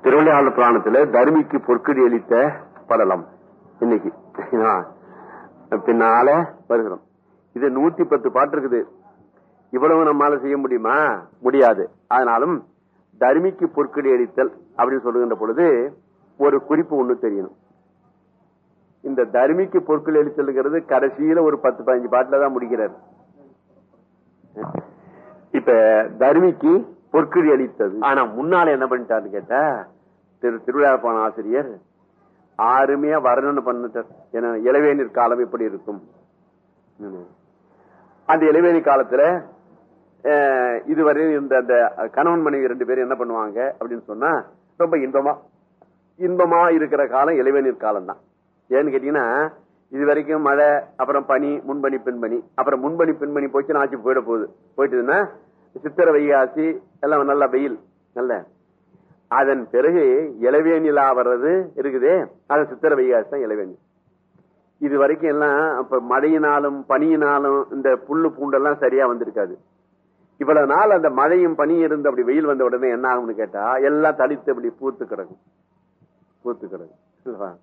திருவிளையாடல் புராணத்துல தர்மிக்கு பொற்கடி அளித்த படலம். இன்னைக்கு பின்னால வருகிறோம். இது நூத்தி பத்து பாட்டு இருக்குது. இவ்வளவு நம்மால செய்ய முடியுமா? முடியாது. அதனாலும் தர்மிக்கு பொற்கடி அளித்தல் அப்படின்னு சொல்லுகின்ற பொழுது ஒரு குறிப்பு ஒண்ணு தெரியணும். இந்த தர்மிக்கு பொற்கள் அளித்தல்ங்கிறது கடைசியில ஒரு பத்து பதினஞ்சு பாட்டுல தான் முடிக்கிறார் இப்ப தர்மிக்கு பொற்கிழி அளித்தது. ஆனா முன்னால என்ன பண்ணிட்டாருன்னு கேட்டா திரு திருவிழா போன ஆசிரியர் ஆறுமையா வரணும்னு பண்ணிட்டார். ஏன்னா இளவேநீர் காலம் எப்படி இருக்கும். ம். அந்த இளவேணி காலத்துல இதுவரை இருந்த அந்த கணவன் மனைவி ரெண்டு பேரும் என்ன பண்ணுவாங்க அப்படின்னு சொன்னா ரொம்ப இன்பமா இன்பமா இருக்கிற காலம் இளவேநீர் காலம் தான் ஏன்னு கேட்டீங்கன்னா இது வரைக்கும் மழை அப்புறம் பனி முன்பனி பின்பனி அப்புறம் முன்பனி பின்பனி போச்சு ஆட்சி போயிட போகுது. போயிட்டுதுன்னா சித்திர வைகாசி எல்லாம் நல்ல வெயில் நல்ல. அதன் பிறகு இளவேணிலா வர்றது இருக்குதே. அது சித்திர வைகாசி தான் இளவேணி. இது வரைக்கும் எல்லாம் அப்ப மழையினாலும் பனியினாலும் இந்த புல்லு பூண்டெல்லாம் சரியா வந்திருக்காது. இவ்வளவு நாள் அந்த மழையும் பனியும் இருந்து அப்படி வெயில் வந்த உடனே என்ன ஆகும்னு கேட்டா எல்லாம் தளித்து அப்படி பூத்து கிடக்கும். பூத்து கிடக்கும்.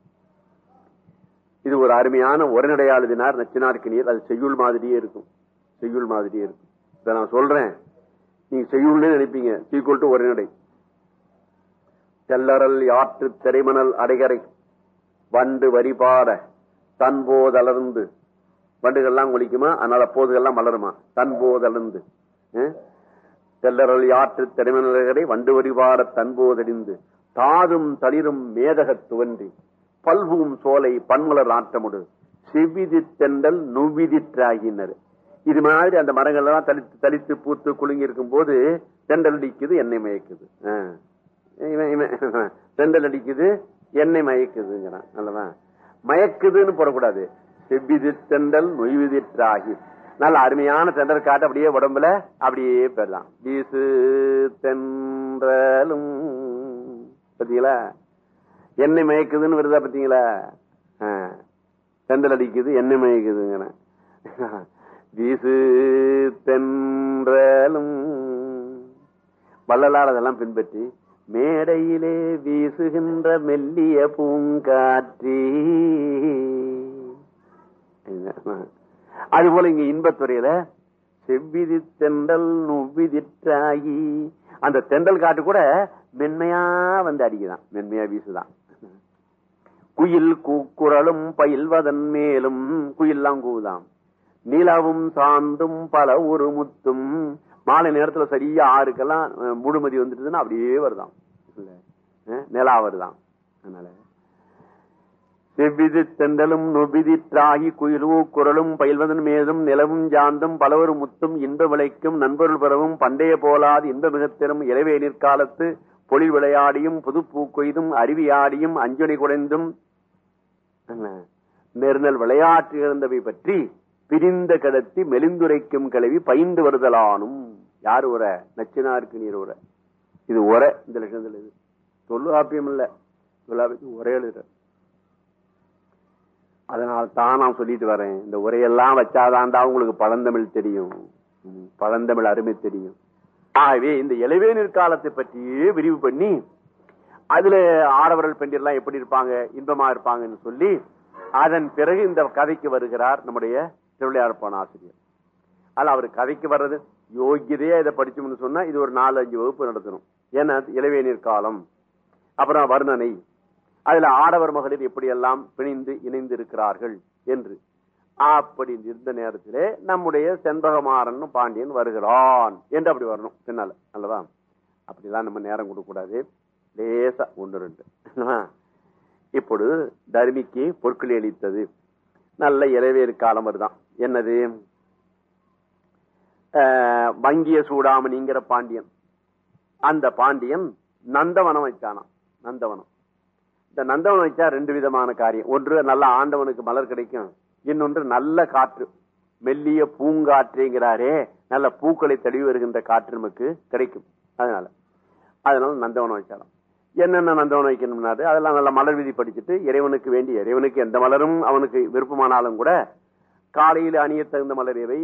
இது ஒரு அருமையான உரநடையாளுதினார் நச்சினார்க்கு நீர். அது செய்யுள் மாதிரியே இருக்கும். செய்யுள் மாதிரியே இருக்கும். இதை நான் சொல்றேன். நீங்க செய்யுள்னே நினைப்பீங்க. சீக்குவல் டு நடை. செல்லறல் யாற்று திரைமணல் அடைகரை. வண்டு வரிபாட தன்போதளர்ந்து வண்டுகள்லாம் ஒழிக்குமா அதனால போதுகள்லாம் மலருமா? தன்போதளர்ந்து அஹ்? செல்லறல் யாற்று அடைகரை வண்டு வரிபாட தன்போதடிந்து தாதும் தளிரும் மேதக துவன்றி. பல்வும் சோலை பன்மலர் ஆட்டமுடு செவிதி தெண்டல் நுவிதிற்றாகினர். இது மாதிரி அந்த மரங்கள் எல்லாம் தளித்து தளித்து பூத்து குலுங்கி இருக்கும் போது தெண்டல் அடிக்குது எண்ணெய் மயக்குது. ஆ. தெண்டல் அடிக்குது எண்ணெய் மயக்குதுங்கிறான். அல்லவா? மயக்குதுன்னு போடக்கூடாது. செவ்விதி தெண்டல் நொய்விதிற்றாகி நல்ல அருமையான தெண்டல் காட்டு அப்படியே உடம்புல அப்படியே பெறலாம் வீசு தென்றலும். பாத்தீங்களா எண்ணெய் மயக்குதுன்னு வருதா பாத்தீங்களா தெண்டல் அடிக்குது எண்ணெய் மயக்குதுங்கிறேன். வீசு தென்றலும். வள்ளலார் அதெல்லாம் பின்பற்றி மேடையிலே வீசுகின்ற மெல்லிய பூங்காற்றி. அதுபோல இங்க இன்பத்துறையில செவ்விதி தெண்டல் நுவ்விதிற்றாகி அந்த தெண்டல் காட்டு கூட மென்மையா வந்து அடிக்குதான் மென்மையா வீசுதான். குயில் கூக்குரலும் பயில்வதன் மேலும் குயில்லாம் கூவுதான் நிலவும் சாந்தும் பல ஒரு முத்தும் மாலை நேரத்துல சரியா ஆறுக்கெல்லாம் முழுமதி வந்துட்டுதுன்னா அப்படியே அஹ், நிலா வருதாம் அதனால செவ்விது தெண்டலும் நொபிதிற்றாகி குயிலு குரலும் பயில்வதன் மேதும் நிலவும் ஜாந்தும் பலவரு முத்தும் இன்ப விளைக்கும் நண்பொருள் பெறவும் பண்டைய போலாது இன்ப மிகத்திலும் இளவே நிற்காலத்து பொழில் விளையாடியும் புது பூ கொய்தும் அருவியாடியும் அஞ்சலி குடைந்தும். நெருநல் விளையாட்டு இழந்தவை பற்றி பிரிந்த கடத்தி மெலிந்துரைக்கும் கிளவி பயின்று வருதலானும். யார் உர? நச்சினாருக்கு நீர் உர. இது உர. இந்த லட்சணத்தில் இது. தொல்காப்பியம் இல்லை. தொல்காப்பியத்துக்கு ஒரே எழுதுற அதனால தான் நான் சொல்லிட்டு வரேன். இந்த உரையெல்லாம் வச்சாதான்டா உங்களுக்கு பழந்தமிழ் தெரியும். பழந்தமிழ் அருமை தெரியும். ஆகவே இந்த இளவேநீர் காலத்தை பற்றியே விரிவு பண்ணி அதுல ஆடவர்கள் பெண்டிரெல்லாம் எப்படி இருப்பாங்க இன்பமா இருப்பாங்கன்னு சொல்லி அதன் பிறகு இந்த கதைக்கு வருகிறார் நம்முடைய திருவிளையாடப்பான ஆசிரியர். அதில் அவர் கதைக்கு வர்றது யோகியதையே இதை படிச்சோம்னு சொன்னால் இது ஒரு நாலு அஞ்சு வகுப்பு நடத்தணும். ஏன்னா இளவேநீர் காலம். அப்புறம் வர்ணனை. அதில் ஆடவர் மகளிர் எப்படியெல்லாம் பிணைந்து இணைந்து இருக்கிறார்கள் என்று. அப்படி இருந்த நேரத்திலே நம்முடைய செண்பகமாறன் பாண்டியன் வருகிறான் என்று அப்படி வரணும். பின்னால. அல்லவா? அப்படிலாம் நம்ம நேரம் கொடுக்கக்கூடாது. லேசா ஒன்று ரெண்டு. இப்பொழுது தர்மிக்கு பொருட்களை அளித்தது நல்ல இளவேறு காலம் வருதான். என்னது? வங்கிய சூடாமணிங்கிற பாண்டியன். அந்த பாண்டியன் நந்தவனம் வச்சானாம். நந்தவனம். இந்த நந்தவனம் வச்சா ரெண்டு விதமான காரியம். ஒன்று நல்ல ஆண்டவனுக்கு மலர் கிடைக்கும். இன்னொன்று நல்ல காற்று. மெல்லிய பூங்காற்றுங்கிறாரே. நல்ல பூக்களை தழுவி வருகின்ற காற்று நமக்கு கிடைக்கும். அதனால அதனால நந்தவனம் வச்சாலும் என்னென்ன நந்தவனம் வைக்கணும்னாரு? அதெல்லாம் நல்ல மலர் விதி படிச்சுட்டு இறைவனுக்கு வேண்டி இறைவனுக்கு எந்த மலரும் அவனுக்கு விருப்பமானாலும் கூட காலையில் அணிய தகுந்த மலர் எவை?